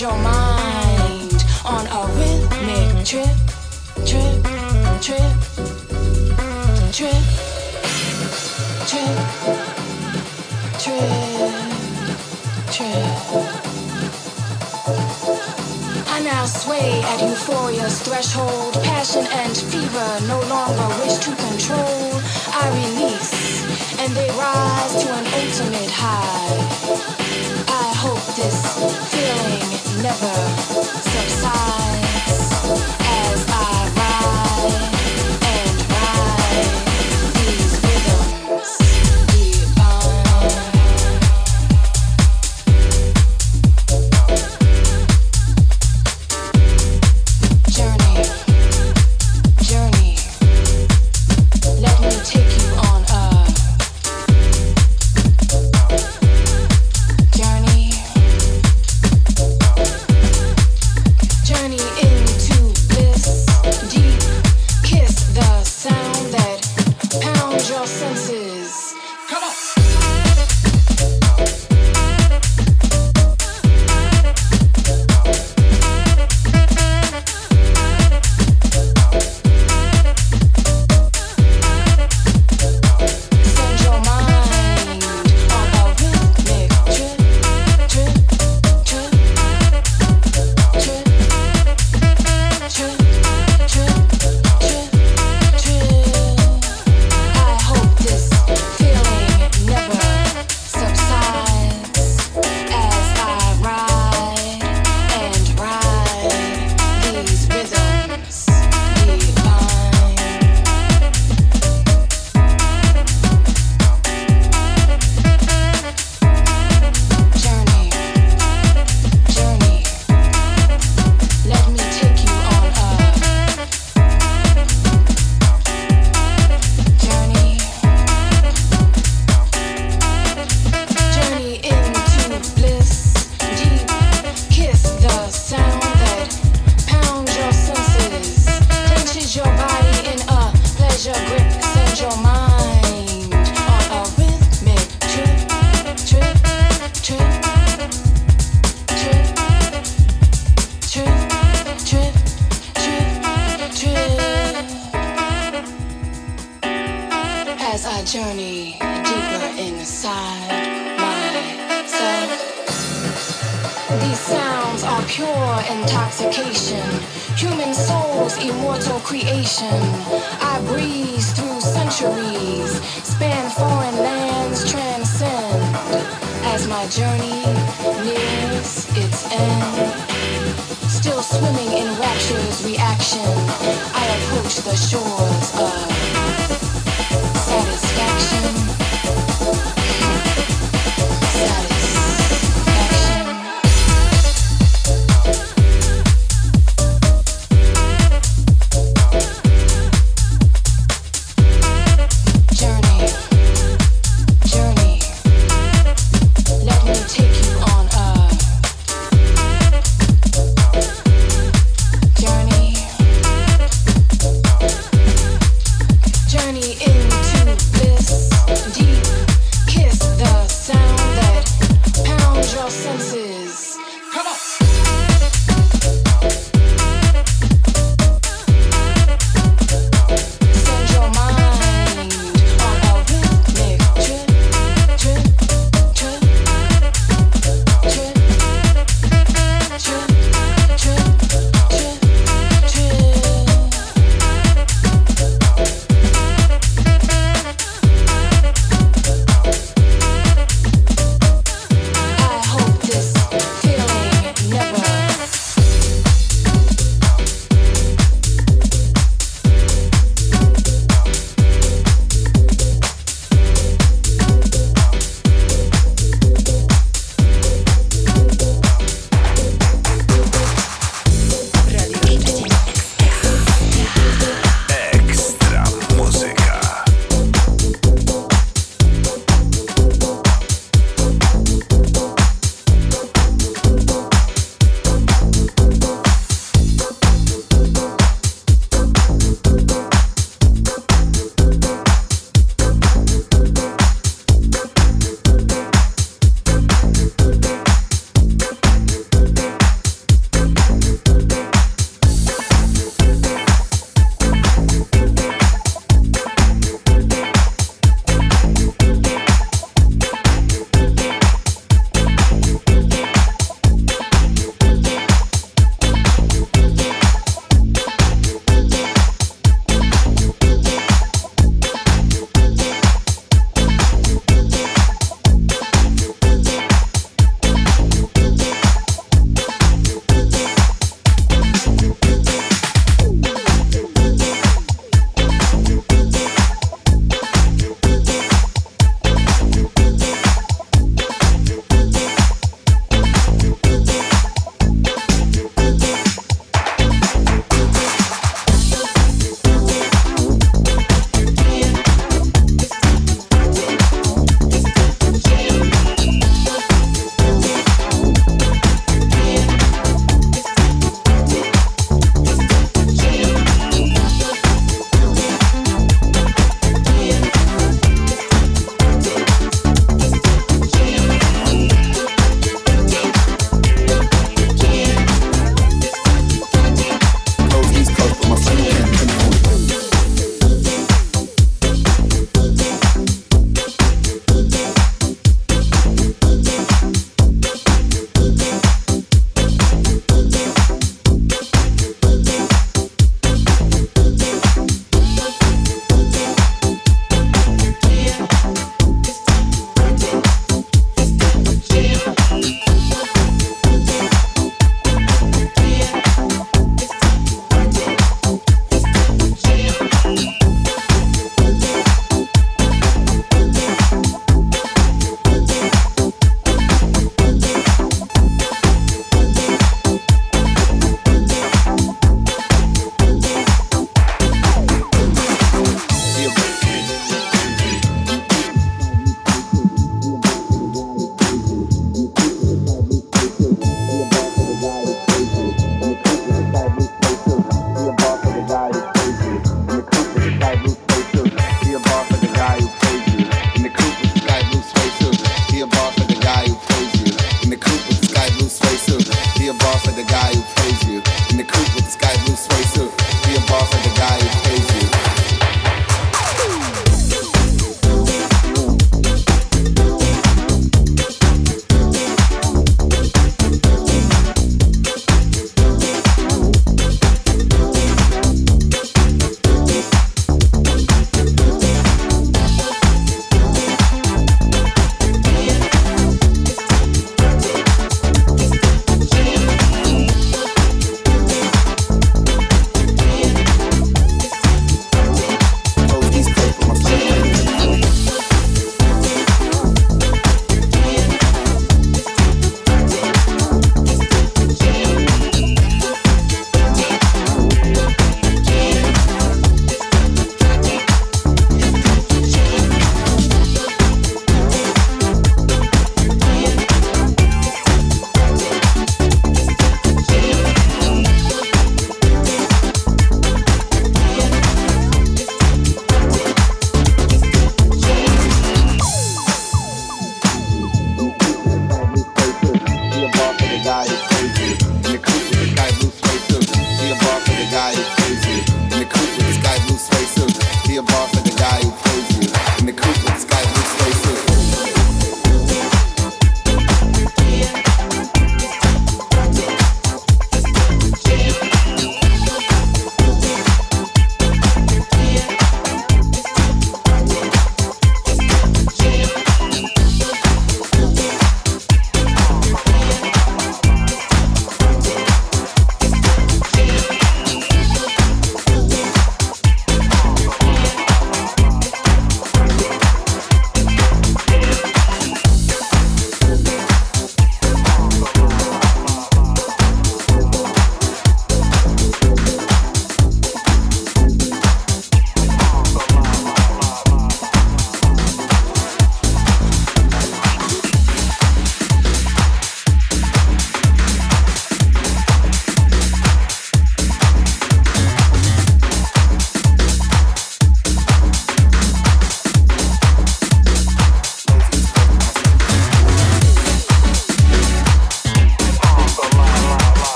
your mind on a rhythmic trip, trip, trip, trip, trip, trip, trip. I now sway at euphoria's threshold. Passion and fever no longer wish to control. I release, and they rise to an ultimate high this feeling never subsides.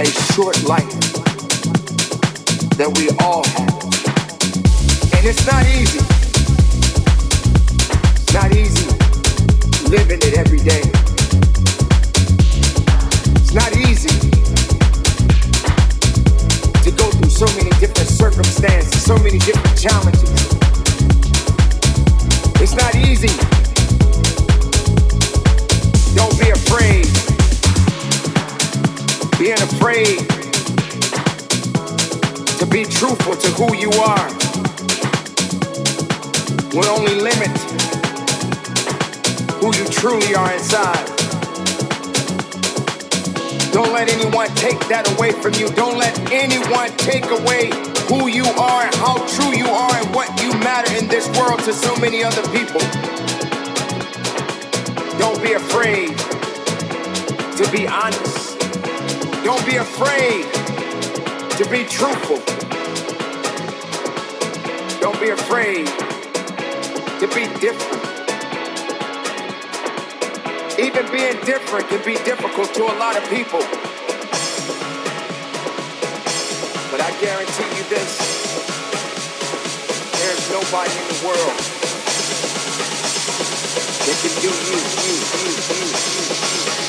a short life that we all have. And it's not easy. It's not easy living it every day. It's not easy to go through so many different circumstances, so many different challenges. It's not easy. Don't be afraid. Being afraid to be truthful to who you are will only limit who you truly are inside. Don't let anyone take that away from you. Don't let anyone take away who you are and how true you are and what you matter in this world to so many other people. Don't be afraid to be honest. Don't be afraid to be truthful. Don't be afraid to be different. Even being different can be difficult to a lot of people. But I guarantee you this there's nobody in the world that can do you, you, you, you, you.